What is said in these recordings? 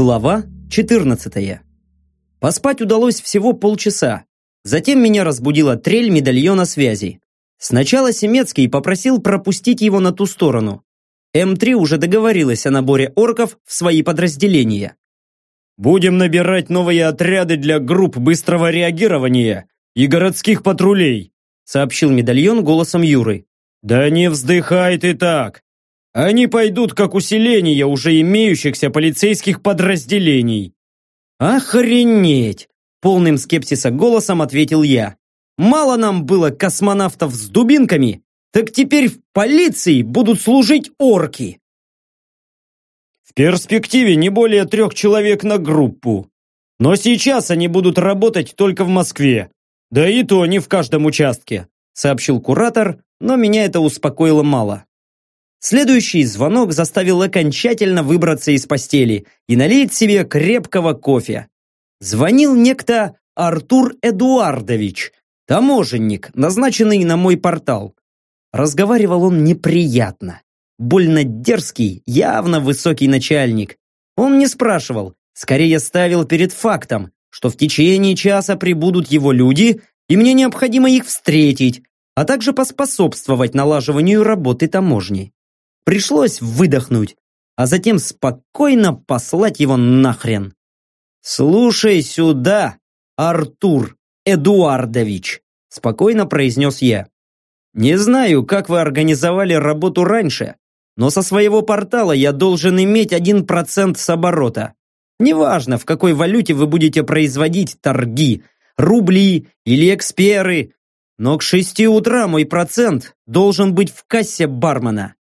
Глава 14. Поспать удалось всего полчаса. Затем меня разбудила трель медальона связи. Сначала Семецкий попросил пропустить его на ту сторону. М3 уже договорилась о наборе орков в свои подразделения. «Будем набирать новые отряды для групп быстрого реагирования и городских патрулей», сообщил медальон голосом Юры. «Да не вздыхай ты так! Они пойдут как усиление уже имеющихся полицейских подразделений. Охренеть! Полным скепсиса голосом ответил я. Мало нам было космонавтов с дубинками, так теперь в полиции будут служить орки. В перспективе не более трех человек на группу. Но сейчас они будут работать только в Москве. Да и то не в каждом участке, сообщил куратор, но меня это успокоило мало. Следующий звонок заставил окончательно выбраться из постели и налить себе крепкого кофе. Звонил некто Артур Эдуардович, таможенник, назначенный на мой портал. Разговаривал он неприятно. Больно дерзкий, явно высокий начальник. Он не спрашивал, скорее ставил перед фактом, что в течение часа прибудут его люди, и мне необходимо их встретить, а также поспособствовать налаживанию работы таможни. Пришлось выдохнуть, а затем спокойно послать его нахрен. «Слушай сюда, Артур Эдуардович», спокойно произнес я. «Не знаю, как вы организовали работу раньше, но со своего портала я должен иметь один процент с оборота. Неважно, в какой валюте вы будете производить торги, рубли или эксперы, но к шести утра мой процент должен быть в кассе бармена.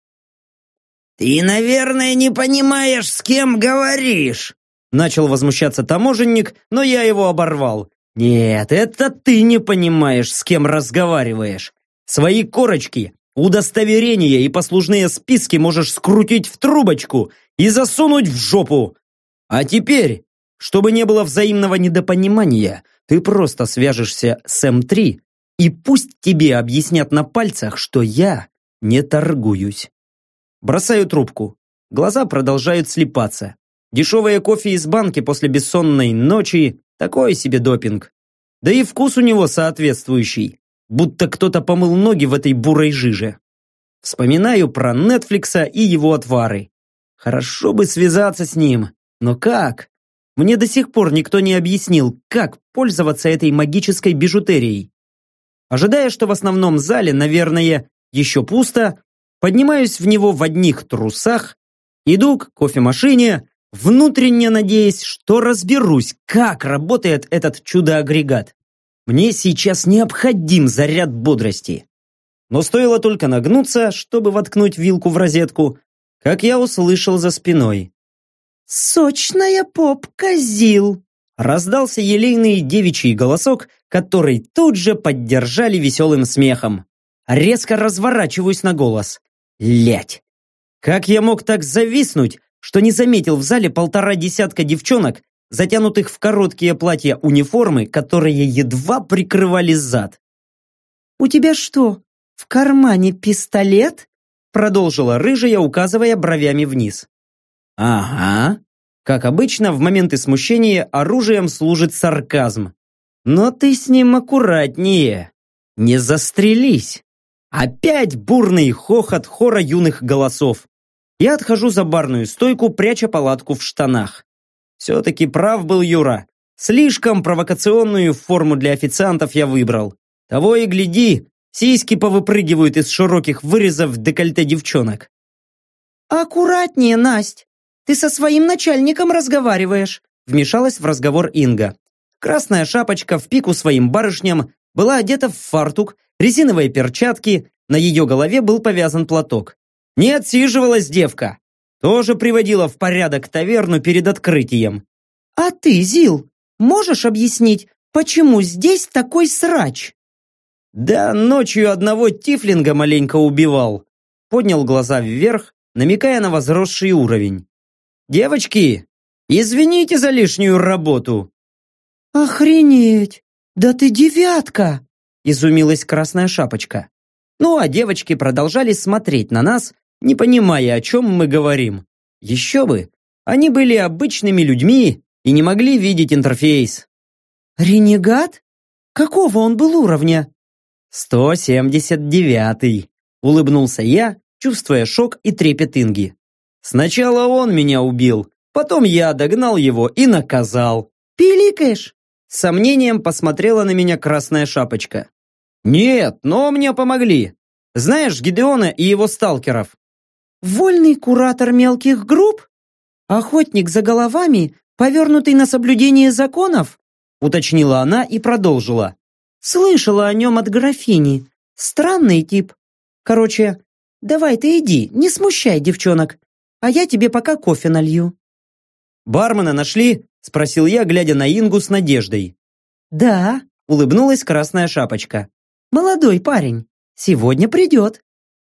«Ты, наверное, не понимаешь, с кем говоришь!» Начал возмущаться таможенник, но я его оборвал. «Нет, это ты не понимаешь, с кем разговариваешь. Свои корочки, удостоверения и послужные списки можешь скрутить в трубочку и засунуть в жопу. А теперь, чтобы не было взаимного недопонимания, ты просто свяжешься с М3 и пусть тебе объяснят на пальцах, что я не торгуюсь. Бросаю трубку. Глаза продолжают слепаться. Дешевое кофе из банки после бессонной ночи – такой себе допинг. Да и вкус у него соответствующий, будто кто-то помыл ноги в этой бурой жиже. Вспоминаю про Нетфликса и его отвары. Хорошо бы связаться с ним, но как? Мне до сих пор никто не объяснил, как пользоваться этой магической бижутерией. Ожидая, что в основном зале, наверное, еще пусто, поднимаюсь в него в одних трусах, иду к кофемашине, внутренне надеясь, что разберусь, как работает этот чудо-агрегат. Мне сейчас необходим заряд бодрости. Но стоило только нагнуться, чтобы воткнуть вилку в розетку, как я услышал за спиной. «Сочная попка, Зил!» Раздался елейный девичий голосок, который тут же поддержали веселым смехом. Резко разворачиваюсь на голос. Лять! Как я мог так зависнуть, что не заметил в зале полтора десятка девчонок, затянутых в короткие платья униформы, которые едва прикрывали зад. «У тебя что, в кармане пистолет?» продолжила рыжая, указывая бровями вниз. «Ага». Как обычно, в моменты смущения оружием служит сарказм. «Но ты с ним аккуратнее. Не застрелись». Опять бурный хохот хора юных голосов. Я отхожу за барную стойку, пряча палатку в штанах. Все-таки прав был Юра. Слишком провокационную форму для официантов я выбрал. Того и гляди, сиськи повыпрыгивают из широких вырезов декольте девчонок. «Аккуратнее, Насть! Ты со своим начальником разговариваешь!» Вмешалась в разговор Инга. Красная шапочка в пику своим барышням была одета в фартук резиновые перчатки, на ее голове был повязан платок. Не отсиживалась девка. Тоже приводила в порядок таверну перед открытием. «А ты, Зил, можешь объяснить, почему здесь такой срач?» «Да ночью одного тифлинга маленько убивал». Поднял глаза вверх, намекая на возросший уровень. «Девочки, извините за лишнюю работу». «Охренеть! Да ты девятка!» Изумилась Красная Шапочка. Ну а девочки продолжали смотреть на нас, не понимая, о чем мы говорим. Еще бы! Они были обычными людьми и не могли видеть интерфейс. «Ренегат? Какого он был уровня?» «179-й», — улыбнулся я, чувствуя шок и трепет Инги. «Сначала он меня убил, потом я догнал его и наказал». «Пиликаешь?» С сомнением посмотрела на меня красная шапочка. «Нет, но мне помогли. Знаешь Гидеона и его сталкеров?» «Вольный куратор мелких групп? Охотник за головами, повернутый на соблюдение законов?» уточнила она и продолжила. «Слышала о нем от графини. Странный тип. Короче, давай ты иди, не смущай девчонок, а я тебе пока кофе налью». «Бармена нашли?» – спросил я, глядя на Ингу с надеждой. «Да», – улыбнулась красная шапочка. «Молодой парень. Сегодня придет.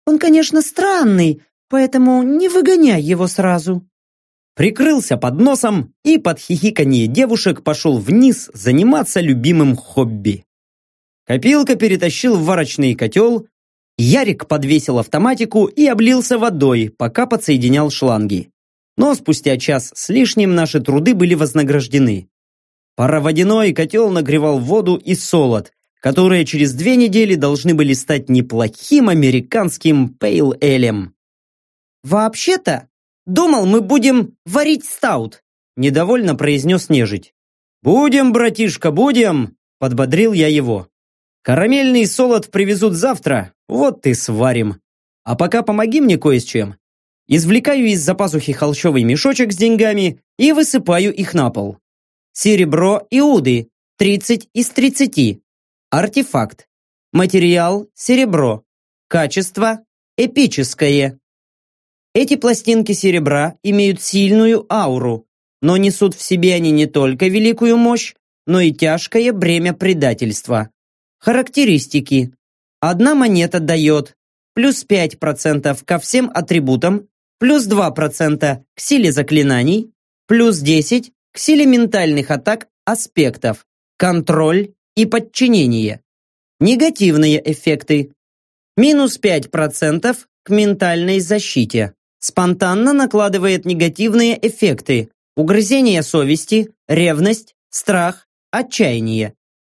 Он, конечно, странный, поэтому не выгоняй его сразу». Прикрылся под носом и под хихиканье девушек пошел вниз заниматься любимым хобби. Копилка перетащил в варочный котел, Ярик подвесил автоматику и облился водой, пока подсоединял шланги. Но спустя час с лишним наши труды были вознаграждены. Пароводяной котел нагревал воду и солод, которые через две недели должны были стать неплохим американским пейл-элем. «Вообще-то, думал, мы будем варить стаут», недовольно произнес нежить. «Будем, братишка, будем!» подбодрил я его. «Карамельный солод привезут завтра, вот ты сварим. А пока помоги мне кое с чем. Извлекаю из-за пазухи холщовый мешочек с деньгами и высыпаю их на пол. Серебро и уды, 30 из 30. Артефакт. Материал – серебро. Качество – эпическое. Эти пластинки серебра имеют сильную ауру, но несут в себе они не только великую мощь, но и тяжкое бремя предательства. Характеристики. Одна монета дает плюс 5% ко всем атрибутам, плюс 2% к силе заклинаний, плюс 10% к силе ментальных атак аспектов, контроль и подчинение. Негативные эффекты. Минус 5% к ментальной защите. Спонтанно накладывает негативные эффекты. Угрызение совести, ревность, страх, отчаяние.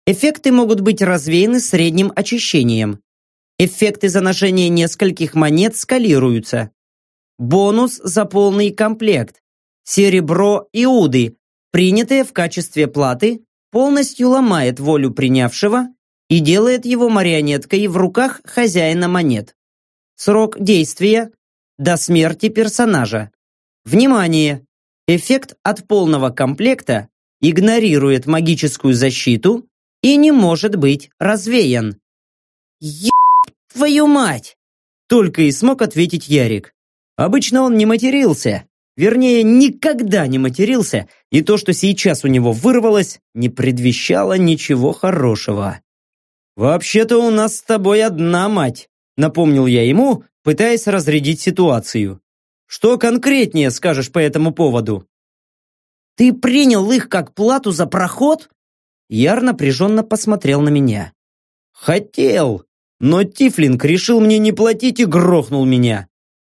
Эффекты могут быть развеяны средним очищением. Эффекты за ношение нескольких монет скалируются. Бонус за полный комплект. Серебро и уды, принятые в качестве платы, полностью ломает волю принявшего и делает его марионеткой в руках хозяина монет. Срок действия – до смерти персонажа. Внимание! Эффект от полного комплекта игнорирует магическую защиту и не может быть развеян. «Еб твою мать!» Только и смог ответить Ярик. Обычно он не матерился, вернее, никогда не матерился, и то, что сейчас у него вырвалось, не предвещало ничего хорошего. «Вообще-то у нас с тобой одна мать», напомнил я ему, пытаясь разрядить ситуацию. «Что конкретнее скажешь по этому поводу?» «Ты принял их как плату за проход?» Яр напряженно посмотрел на меня. «Хотел, но Тифлинг решил мне не платить и грохнул меня.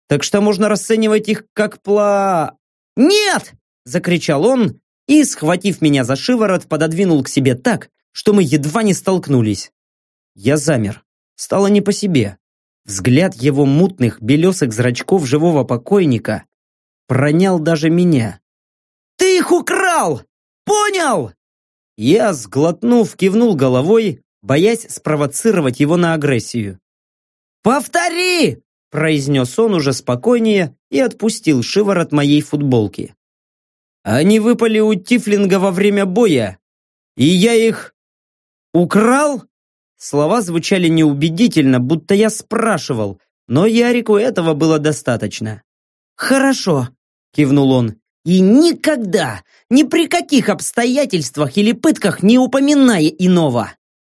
Так что можно расценивать их как пла...» «Нет!» – закричал он и, схватив меня за шиворот, пододвинул к себе так, что мы едва не столкнулись. Я замер. Стало не по себе. Взгляд его мутных белесых зрачков живого покойника пронял даже меня. «Ты их украл! Понял?» Я, сглотнув, кивнул головой, боясь спровоцировать его на агрессию. «Повтори!» – произнес он уже спокойнее и отпустил шиворот моей футболки. «Они выпали у Тифлинга во время боя, и я их украл?» Слова звучали неубедительно, будто я спрашивал, но Ярику этого было достаточно. «Хорошо», – кивнул он, – «и никогда, ни при каких обстоятельствах или пытках не упоминая иного.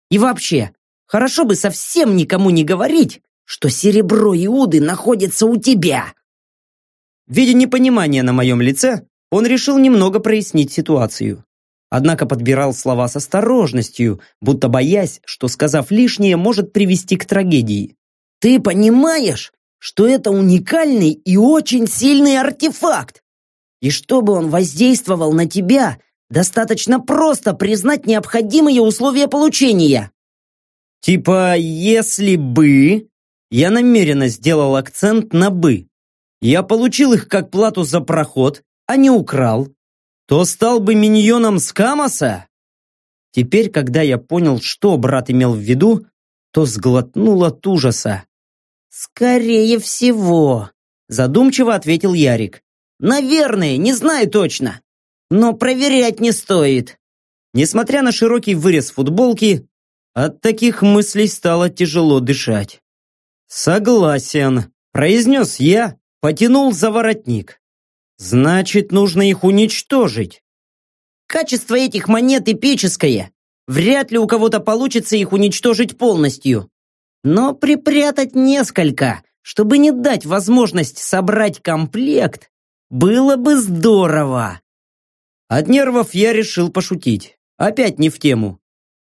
И вообще, хорошо бы совсем никому не говорить, что серебро Иуды находится у тебя». Видя непонимание на моем лице, он решил немного прояснить ситуацию однако подбирал слова с осторожностью, будто боясь, что, сказав лишнее, может привести к трагедии. «Ты понимаешь, что это уникальный и очень сильный артефакт? И чтобы он воздействовал на тебя, достаточно просто признать необходимые условия получения. Типа, если бы... Я намеренно сделал акцент на «бы». Я получил их как плату за проход, а не украл. То стал бы миньоном Скамоса? Теперь, когда я понял, что брат имел в виду, то сглотнул от ужаса. «Скорее всего», – задумчиво ответил Ярик. «Наверное, не знаю точно. Но проверять не стоит». Несмотря на широкий вырез футболки, от таких мыслей стало тяжело дышать. «Согласен», – произнес я, потянул за воротник. «Значит, нужно их уничтожить». Качество этих монет эпическое. Вряд ли у кого-то получится их уничтожить полностью. Но припрятать несколько, чтобы не дать возможность собрать комплект, было бы здорово. От нервов я решил пошутить. Опять не в тему.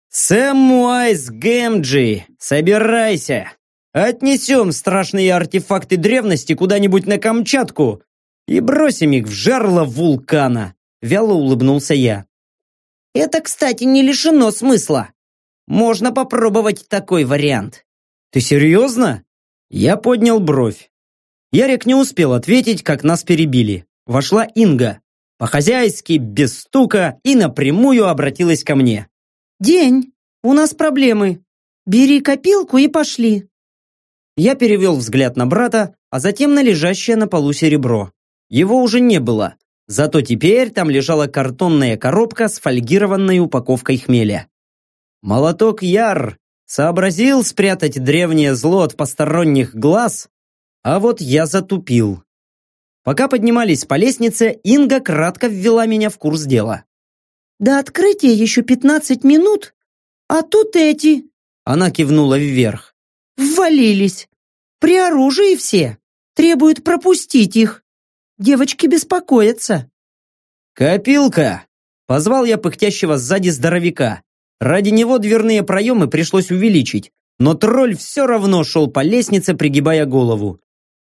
«Сэм Уайс Гэмджи, собирайся! Отнесем страшные артефакты древности куда-нибудь на Камчатку и бросим их в жерло вулкана. Вяло улыбнулся я. Это, кстати, не лишено смысла. Можно попробовать такой вариант. Ты серьезно? Я поднял бровь. Ярик не успел ответить, как нас перебили. Вошла Инга. По-хозяйски, без стука и напрямую обратилась ко мне. «День, у нас проблемы. Бери копилку и пошли». Я перевел взгляд на брата, а затем на лежащее на полу серебро. Его уже не было, зато теперь там лежала картонная коробка с фольгированной упаковкой хмеля. Молоток Яр сообразил спрятать древнее зло от посторонних глаз, а вот я затупил. Пока поднимались по лестнице, Инга кратко ввела меня в курс дела. «До открытия еще пятнадцать минут, а тут эти...» Она кивнула вверх. Ввалились. При оружии все. Требуют пропустить их. Девочки беспокоятся. «Копилка!» Позвал я пыхтящего сзади здоровяка. Ради него дверные проемы пришлось увеличить, но тролль все равно шел по лестнице, пригибая голову.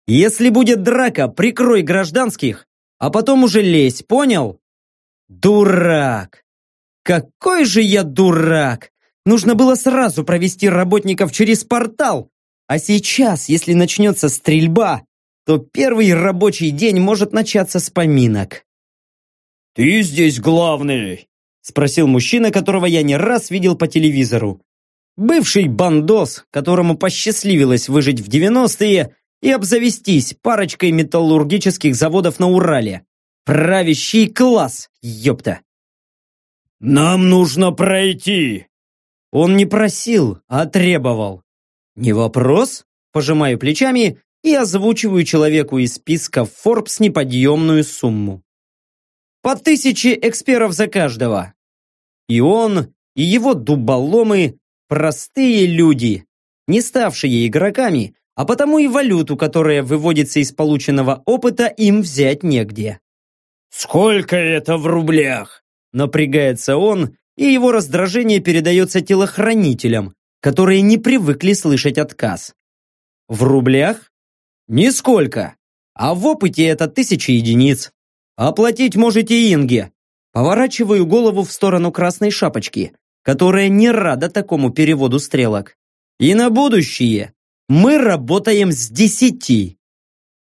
«Если будет драка, прикрой гражданских, а потом уже лезь, понял?» «Дурак! Какой же я дурак! Нужно было сразу провести работников через портал. А сейчас, если начнется стрельба, то первый рабочий день может начаться с поминок. «Ты здесь главный?» Спросил мужчина, которого я не раз видел по телевизору. Бывший бандос, которому посчастливилось выжить в 90-е и обзавестись парочкой металлургических заводов на Урале. Правящий класс, ёпта. «Нам нужно пройти!» Он не просил, а требовал. Не вопрос, пожимаю плечами и озвучиваю человеку из списка Forbes неподъемную сумму. По тысяче эксперов за каждого. И он, и его дуболомы – простые люди, не ставшие игроками, а потому и валюту, которая выводится из полученного опыта, им взять негде. «Сколько это в рублях?» Напрягается он и его раздражение передается телохранителям, которые не привыкли слышать отказ. В рублях? Нисколько. А в опыте это тысячи единиц. Оплатить можете Инге. Поворачиваю голову в сторону красной шапочки, которая не рада такому переводу стрелок. И на будущее мы работаем с десяти.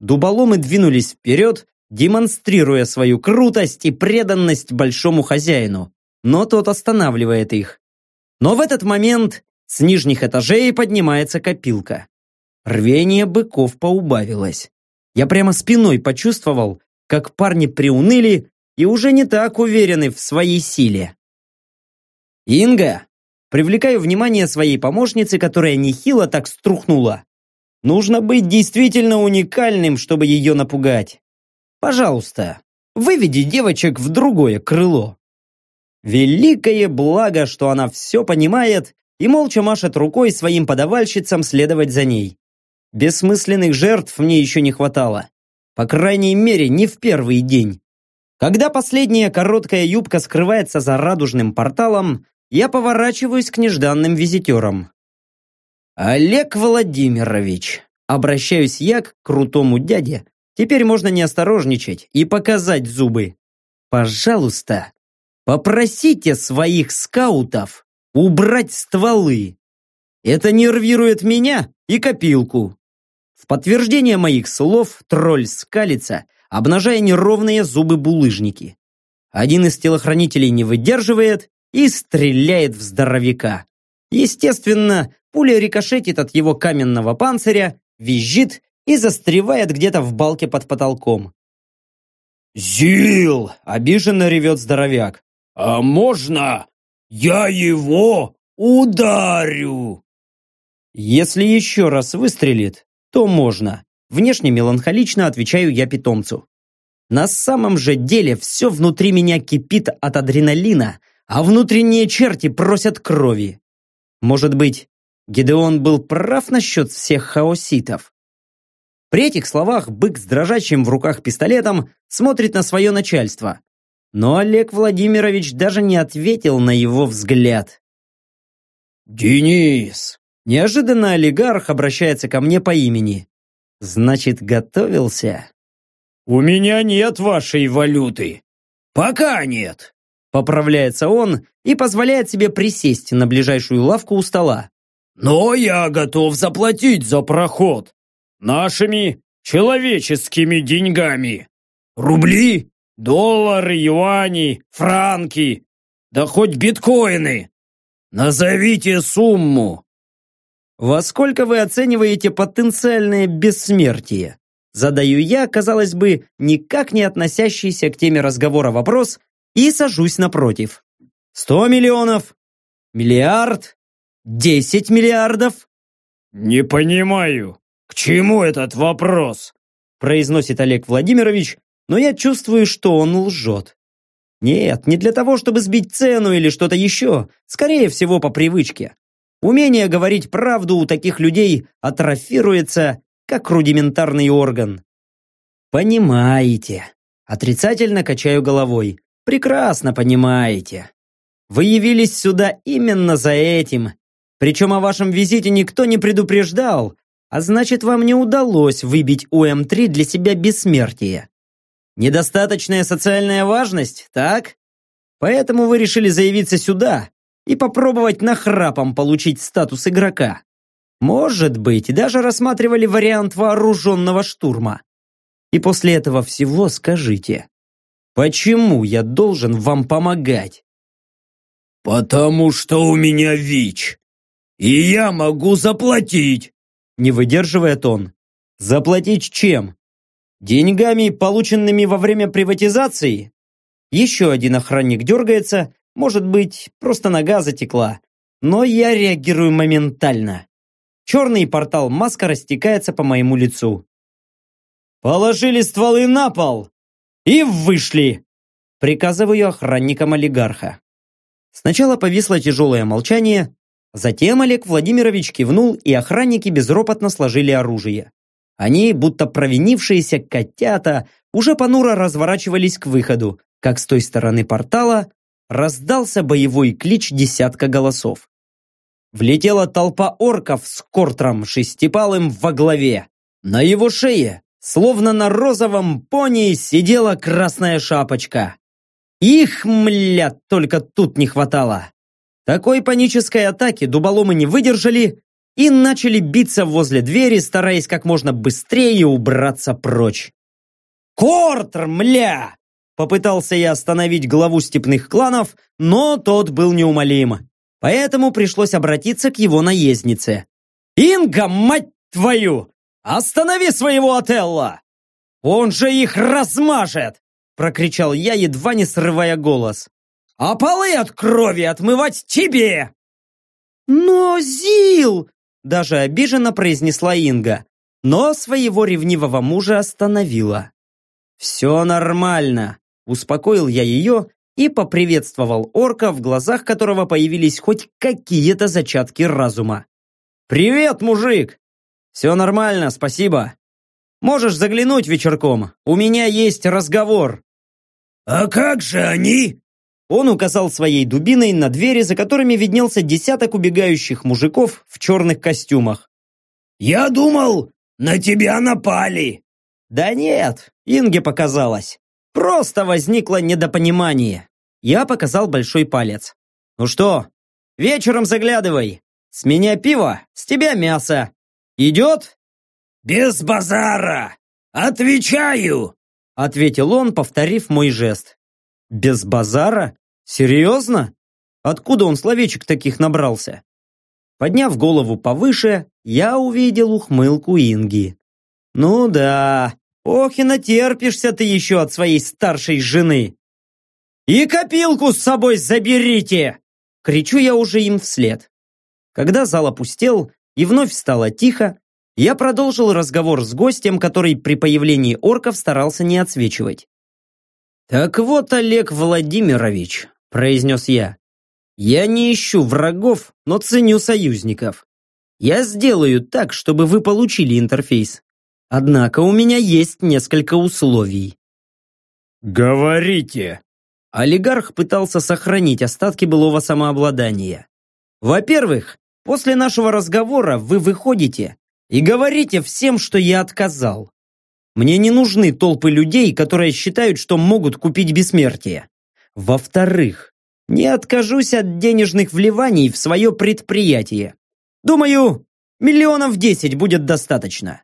Дуболомы двинулись вперед, демонстрируя свою крутость и преданность большому хозяину но тот останавливает их. Но в этот момент с нижних этажей поднимается копилка. Рвение быков поубавилось. Я прямо спиной почувствовал, как парни приуныли и уже не так уверены в своей силе. «Инга!» Привлекаю внимание своей помощницы, которая нехило так струхнула. Нужно быть действительно уникальным, чтобы ее напугать. Пожалуйста, выведи девочек в другое крыло. Великое благо, что она все понимает и молча машет рукой своим подавальщицам следовать за ней. Бессмысленных жертв мне еще не хватало. По крайней мере, не в первый день. Когда последняя короткая юбка скрывается за радужным порталом, я поворачиваюсь к нежданным визитерам. «Олег Владимирович», обращаюсь я к крутому дяде, Теперь можно не осторожничать и показать зубы. Пожалуйста, попросите своих скаутов убрать стволы. Это нервирует меня и копилку. В подтверждение моих слов тролль скалится, обнажая неровные зубы-булыжники. Один из телохранителей не выдерживает и стреляет в здоровяка. Естественно, пуля рикошетит от его каменного панциря, визжит и застревает где-то в балке под потолком. «Зил!» – обиженно ревет здоровяк. «А можно я его ударю?» Если еще раз выстрелит, то можно. Внешне меланхолично отвечаю я питомцу. На самом же деле все внутри меня кипит от адреналина, а внутренние черти просят крови. Может быть, Гидеон был прав насчет всех хаоситов? При этих словах бык с дрожащим в руках пистолетом смотрит на свое начальство. Но Олег Владимирович даже не ответил на его взгляд. «Денис!» Неожиданно олигарх обращается ко мне по имени. Значит, готовился? «У меня нет вашей валюты. Пока нет!» Поправляется он и позволяет себе присесть на ближайшую лавку у стола. «Но я готов заплатить за проход нашими человеческими деньгами. Рубли, доллары, юани, франки, да хоть биткоины. Назовите сумму». «Во сколько вы оцениваете потенциальное бессмертие?» Задаю я, казалось бы, никак не относящийся к теме разговора вопрос, и сажусь напротив. Сто миллионов? Миллиард? Десять миллиардов? «Не понимаю, к чему этот вопрос?» произносит Олег Владимирович, но я чувствую, что он лжет. Нет, не для того, чтобы сбить цену или что-то еще, скорее всего, по привычке. Умение говорить правду у таких людей атрофируется, как рудиментарный орган. Понимаете. Отрицательно качаю головой. Прекрасно понимаете. Вы явились сюда именно за этим. Причем о вашем визите никто не предупреждал, а значит, вам не удалось выбить у М3 для себя бессмертие. Недостаточная социальная важность, так? Поэтому вы решили заявиться сюда и попробовать нахрапом получить статус игрока. Может быть, даже рассматривали вариант вооруженного штурма. И после этого всего скажите, Почему я должен вам помогать? Потому что у меня ВИЧ. И я могу заплатить. Не выдерживает он. Заплатить чем? Деньгами, полученными во время приватизации? Еще один охранник дергается, может быть, просто нога затекла. Но я реагирую моментально. Черный портал маска растекается по моему лицу. «Положили стволы на пол!» «И вышли!» Приказываю охранникам олигарха. Сначала повисло тяжелое молчание, затем Олег Владимирович кивнул, и охранники безропотно сложили оружие. Они, будто провинившиеся котята, уже понуро разворачивались к выходу, как с той стороны портала раздался боевой клич десятка голосов. Влетела толпа орков с Кортром шестипалым во главе. На его шее Словно на розовом пони сидела красная шапочка. Их, мля, только тут не хватало. Такой панической атаки дуболомы не выдержали и начали биться возле двери, стараясь как можно быстрее убраться прочь. «Кортр, мля!» Попытался я остановить главу степных кланов, но тот был неумолим. Поэтому пришлось обратиться к его наезднице. «Инга, мать твою! «Останови своего Отелла! Он же их размажет!» Прокричал я, едва не срывая голос. «А полы от крови отмывать тебе!» «Но, Зил!» Даже обиженно произнесла Инга, но своего ревнивого мужа остановила. «Все нормально», успокоил я ее и поприветствовал орка, в глазах которого появились хоть какие-то зачатки разума. «Привет, мужик! «Все нормально, спасибо. Можешь заглянуть вечерком. У меня есть разговор». «А как же они?» Он указал своей дубиной на двери, за которыми виднелся десяток убегающих мужиков в черных костюмах. «Я думал, на тебя напали!» Да нет, Инге показалось. Просто возникло недопонимание. Я показал большой палец. Ну что, вечером заглядывай. С меня пиво, с тебя мясо. Идет? Без базара! Отвечаю! Ответил он, повторив мой жест. Без базара? Серьезно? Откуда он словечек таких набрался? Подняв голову повыше, я увидел ухмылку Инги. Ну да, ох и натерпишься ты еще от своей старшей жены. И копилку с собой заберите! Кричу я уже им вслед. Когда зал опустел и вновь стало тихо, я продолжил разговор с гостем, который при появлении орков старался не отсвечивать. «Так вот, Олег Владимирович», – произнес я, – «я не ищу врагов, но ценю союзников. Я сделаю так, чтобы вы получили интерфейс. Однако у меня есть несколько условий». «Говорите!» Олигарх пытался сохранить остатки былого самообладания. «Во-первых, после нашего разговора вы выходите и говорите всем, что я отказал. Мне не нужны толпы людей, которые считают, что могут купить бессмертие. Во-вторых, не откажусь от денежных вливаний в свое предприятие. Думаю, миллионов десять будет достаточно.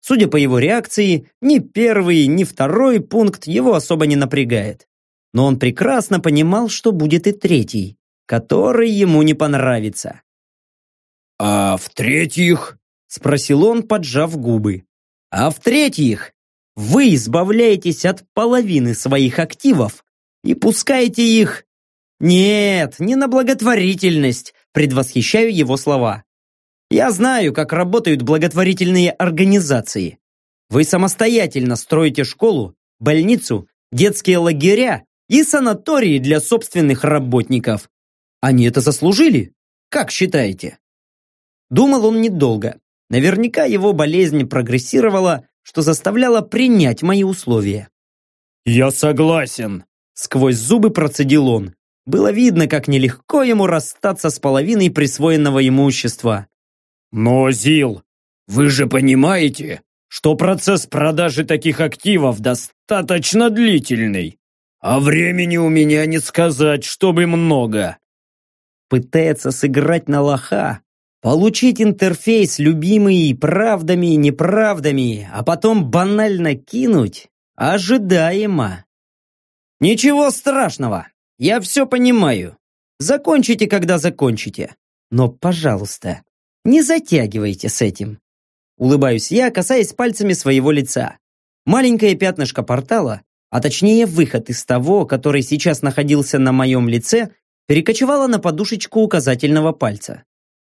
Судя по его реакции, ни первый, ни второй пункт его особо не напрягает. Но он прекрасно понимал, что будет и третий, который ему не понравится. «А в-третьих?» Спросил он, поджав губы. А в-третьих, вы избавляетесь от половины своих активов и пускаете их... Нет, не на благотворительность, предвосхищаю его слова. Я знаю, как работают благотворительные организации. Вы самостоятельно строите школу, больницу, детские лагеря и санатории для собственных работников. Они это заслужили? Как считаете? Думал он недолго. Наверняка его болезнь прогрессировала, что заставляло принять мои условия. «Я согласен», — сквозь зубы процедил он. Было видно, как нелегко ему расстаться с половиной присвоенного имущества. «Но, Зил, вы же понимаете, что процесс продажи таких активов достаточно длительный, а времени у меня не сказать, чтобы много». Пытается сыграть на лоха, Получить интерфейс, любимый правдами и неправдами, а потом банально кинуть, ожидаемо. Ничего страшного, я все понимаю. Закончите, когда закончите. Но, пожалуйста, не затягивайте с этим. Улыбаюсь я, касаясь пальцами своего лица. Маленькое пятнышко портала, а точнее выход из того, который сейчас находился на моем лице, перекочевало на подушечку указательного пальца.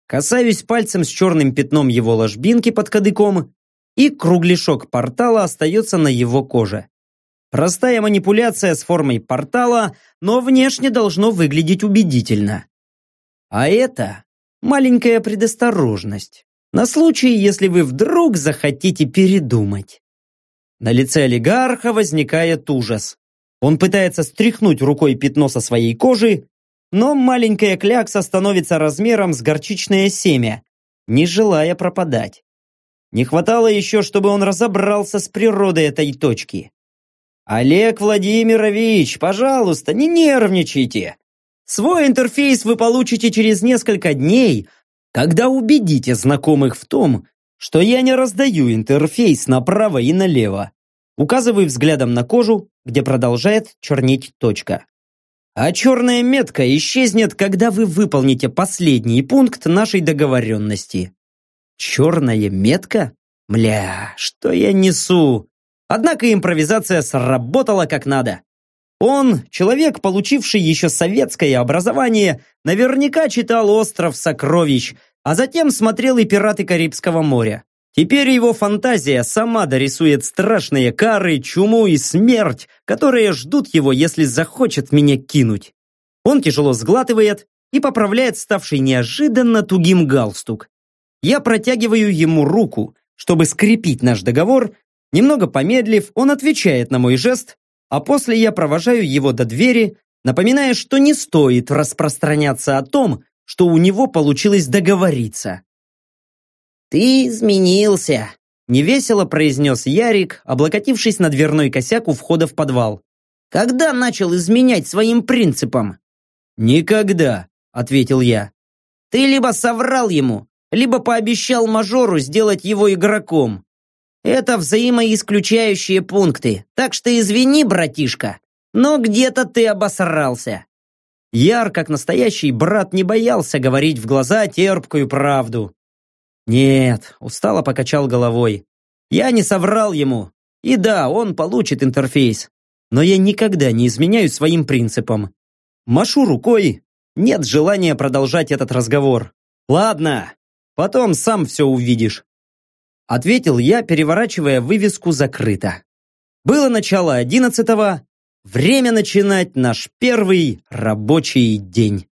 Касаюсь пальцем с черным пятном его ложбинки под кадыком, и кругляшок портала остается на его коже. Простая манипуляция с формой портала, но внешне должно выглядеть убедительно. А это маленькая предосторожность. На случай, если вы вдруг захотите передумать. На лице олигарха возникает ужас. Он пытается стряхнуть рукой пятно со своей кожи, но маленькая клякса становится размером с горчичное семя, не желая пропадать. Не хватало еще, чтобы он разобрался с природой этой точки. «Олег Владимирович, пожалуйста, не нервничайте. Свой интерфейс вы получите через несколько дней, когда убедите знакомых в том, что я не раздаю интерфейс направо и налево. Указываю взглядом на кожу, где продолжает чернеть точка. А черная метка исчезнет, когда вы выполните последний пункт нашей договоренности. Черная метка? Мля, что я несу? Однако импровизация сработала как надо. Он, человек, получивший еще советское образование, наверняка читал «Остров сокровищ», а затем смотрел и «Пираты Карибского моря». Теперь его фантазия сама дорисует страшные кары, чуму и смерть, которые ждут его, если захочет меня кинуть. Он тяжело сглатывает и поправляет ставший неожиданно тугим галстук. Я протягиваю ему руку, чтобы скрепить наш договор. Немного помедлив, он отвечает на мой жест, а после я провожаю его до двери, напоминая, что не стоит распространяться о том, что у него получилось договориться. «Ты изменился», Невесело произнес Ярик, облокотившись на дверной косяк у входа в подвал. Когда начал изменять своим принципам? Никогда, ответил я. Ты либо соврал ему, либо пообещал мажору сделать его игроком. Это взаимоисключающие пункты, так что извини, братишка, но где-то ты обосрался. Яр, как настоящий брат, не боялся говорить в глаза терпкую правду. Нет, устало покачал головой. Я не соврал ему. И да, он получит интерфейс. Но я никогда не изменяю своим принципам. Машу рукой. Нет желания продолжать этот разговор. Ладно, потом сам все увидишь. Ответил я, переворачивая вывеску «Закрыто». Было начало одиннадцатого. Время начинать наш первый рабочий день.